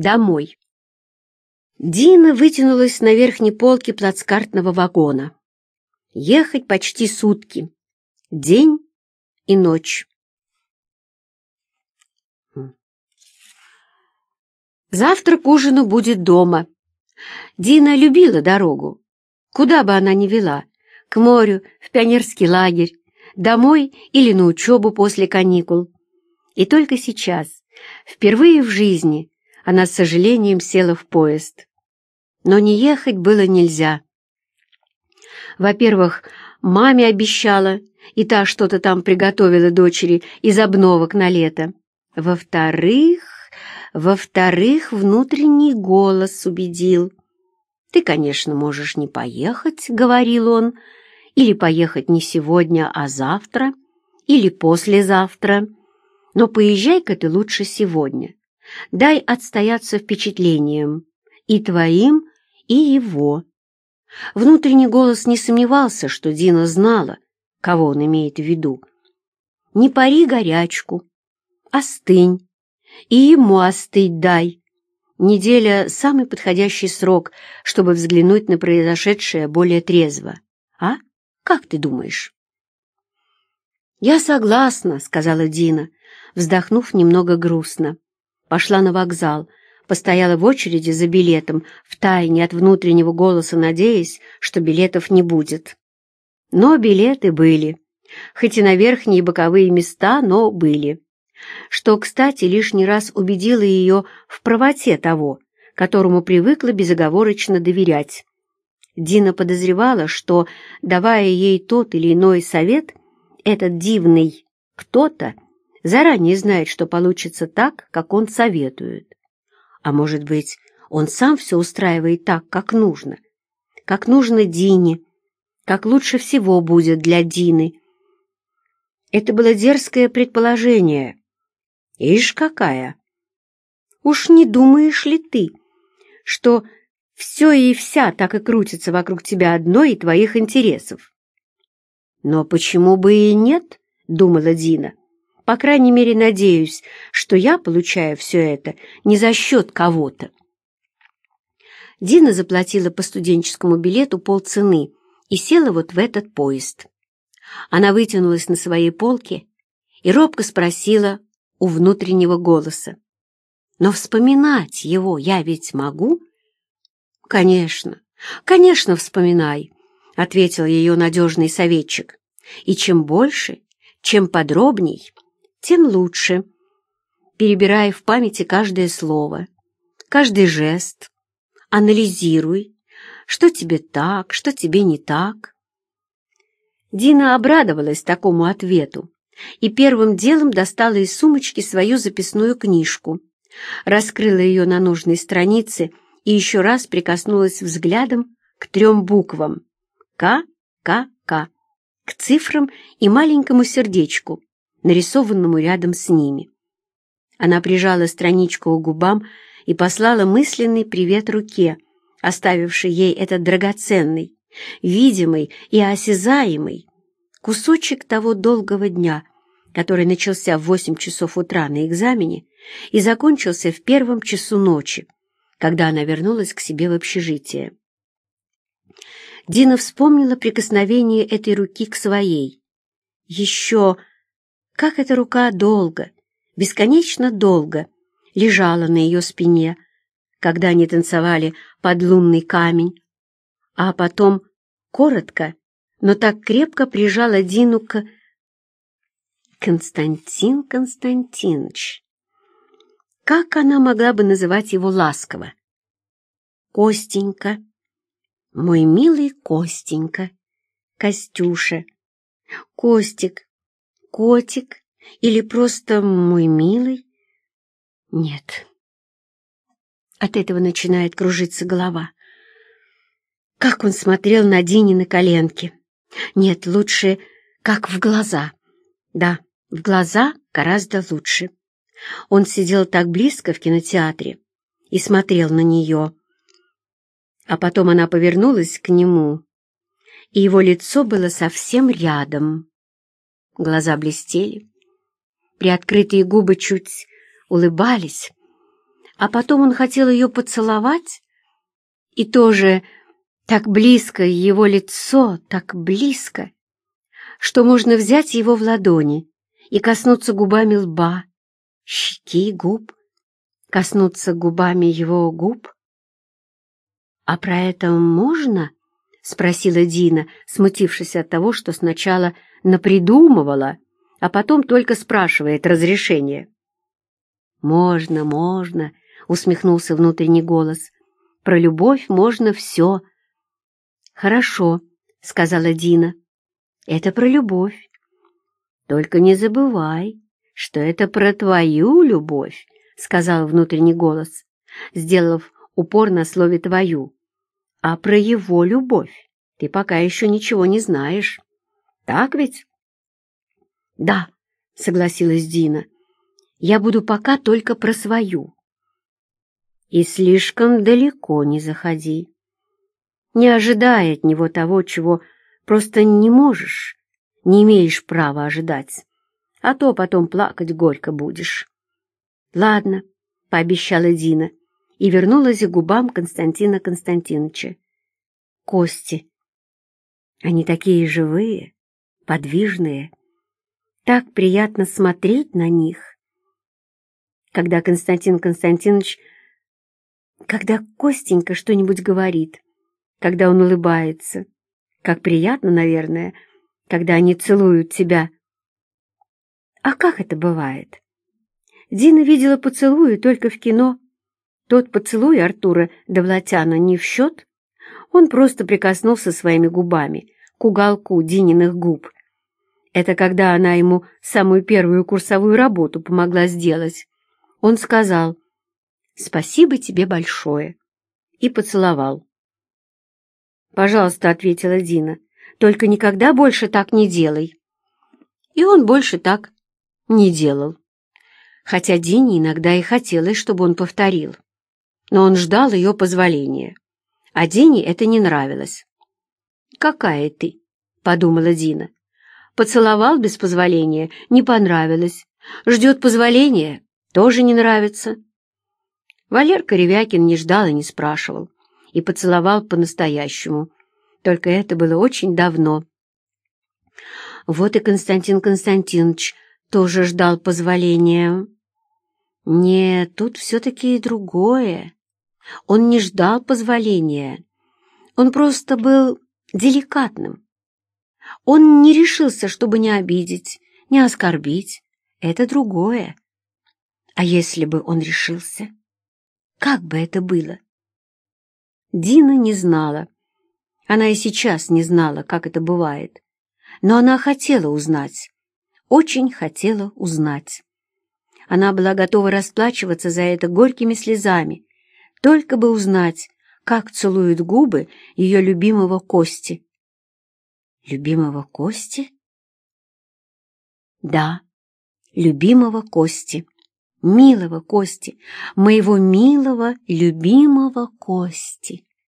Домой. Дина вытянулась на верхней полке плацкартного вагона. Ехать почти сутки. День и ночь. Завтра к ужину будет дома. Дина любила дорогу. Куда бы она ни вела, к морю, в пионерский лагерь, домой или на учебу после каникул. И только сейчас, впервые в жизни, она с сожалением села в поезд. Но не ехать было нельзя. Во-первых, маме обещала, и та что-то там приготовила дочери из обновок на лето. Во-вторых, во-вторых, внутренний голос убедил. «Ты, конечно, можешь не поехать», — говорил он, «или поехать не сегодня, а завтра, или послезавтра, но поезжай-ка ты лучше сегодня. Дай отстояться впечатлением и твоим, и его». Внутренний голос не сомневался, что Дина знала, кого он имеет в виду. «Не пари горячку, остынь, и ему остыть дай. Неделя — самый подходящий срок, чтобы взглянуть на произошедшее более трезво. А? Как ты думаешь?» «Я согласна», — сказала Дина, вздохнув немного грустно. Пошла на вокзал, постояла в очереди за билетом, втайне от внутреннего голоса надеясь, что билетов не будет. Но билеты были, хоть и на верхние и боковые места, но были. Что, кстати, лишний раз убедило ее в правоте того, которому привыкла безоговорочно доверять. Дина подозревала, что, давая ей тот или иной совет, этот дивный кто-то заранее знает, что получится так, как он советует. А может быть, он сам все устраивает так, как нужно, как нужно Дине, как лучше всего будет для Дины. Это было дерзкое предположение. Ишь какая! Уж не думаешь ли ты, что все и вся так и крутится вокруг тебя одной и твоих интересов? Но почему бы и нет, думала Дина. По крайней мере, надеюсь, что я получаю все это не за счет кого-то. Дина заплатила по студенческому билету полцены и села вот в этот поезд. Она вытянулась на своей полке и робко спросила у внутреннего голоса. «Но вспоминать его я ведь могу?» «Конечно, конечно, вспоминай», — ответил ее надежный советчик. «И чем больше, чем подробней, тем лучше. Перебирай в памяти каждое слово, каждый жест, анализируй, что тебе так, что тебе не так. Дина обрадовалась такому ответу и первым делом достала из сумочки свою записную книжку, раскрыла ее на нужной странице и еще раз прикоснулась взглядом к трем буквам «К», «К», «К», к цифрам и маленькому сердечку, нарисованному рядом с ними. Она прижала страничку к губам и послала мысленный привет руке, оставившей ей этот драгоценный, видимый и осязаемый кусочек того долгого дня, который начался в восемь часов утра на экзамене и закончился в первом часу ночи, когда она вернулась к себе в общежитие. Дина вспомнила прикосновение этой руки к своей. Еще как эта рука долго, бесконечно долго лежала на ее спине, когда они танцевали под лунный камень, а потом коротко, но так крепко прижала Дину к... Константин Константинович. Как она могла бы называть его ласково? Костенька, мой милый Костенька, Костюша, Костик, котик или просто мой милый? Нет. От этого начинает кружиться голова. Как он смотрел на Дине на коленке. Нет, лучше как в глаза. Да, в глаза гораздо лучше. Он сидел так близко в кинотеатре и смотрел на нее. А потом она повернулась к нему, и его лицо было совсем рядом. Глаза блестели, приоткрытые губы чуть улыбались, А потом он хотел ее поцеловать, и тоже так близко его лицо, так близко, что можно взять его в ладони и коснуться губами лба, щеки, губ, коснуться губами его губ. «А про это можно?» — спросила Дина, смутившись от того, что сначала напридумывала, а потом только спрашивает разрешение. «Можно, можно», — усмехнулся внутренний голос. «Про любовь можно все». «Хорошо», — сказала Дина. «Это про любовь. Только не забывай, что это про твою любовь», — сказал внутренний голос, сделав упор на слове «твою». «А про его любовь ты пока еще ничего не знаешь. Так ведь?» «Да», — согласилась Дина. «Я буду пока только про свою». «И слишком далеко не заходи. Не ожидай от него того, чего просто не можешь, не имеешь права ожидать, а то потом плакать горько будешь». «Ладно», — пообещала Дина и вернулась к губам Константина Константиновича. Кости. Они такие живые, подвижные. Так приятно смотреть на них. Когда Константин Константинович, когда Костенька что-нибудь говорит, когда он улыбается, как приятно, наверное, когда они целуют тебя. А как это бывает? Дина видела поцелуи только в кино, тот поцелуй Артура Довлатяна не в счет. Он просто прикоснулся своими губами к уголку Дининых губ. Это когда она ему самую первую курсовую работу помогла сделать. Он сказал «Спасибо тебе большое» и поцеловал. «Пожалуйста», — ответила Дина, — «только никогда больше так не делай». И он больше так не делал. Хотя Дине иногда и хотелось, чтобы он повторил но он ждал ее позволения. А Дине это не нравилось. «Какая ты?» — подумала Дина. Поцеловал без позволения, не понравилось. Ждет позволения, тоже не нравится. Валерка Ревякин не ждал и не спрашивал, и поцеловал по-настоящему. Только это было очень давно. Вот и Константин Константинович тоже ждал позволения. Нет, тут все-таки другое. Он не ждал позволения. Он просто был деликатным. Он не решился, чтобы не обидеть, не оскорбить. Это другое. А если бы он решился? Как бы это было? Дина не знала. Она и сейчас не знала, как это бывает. Но она хотела узнать. Очень хотела узнать. Она была готова расплачиваться за это горькими слезами, только бы узнать, как целуют губы ее любимого Кости. Любимого Кости? Да, любимого Кости, милого Кости, моего милого, любимого Кости.